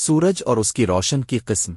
سورج اور اس کی روشن کی قسم۔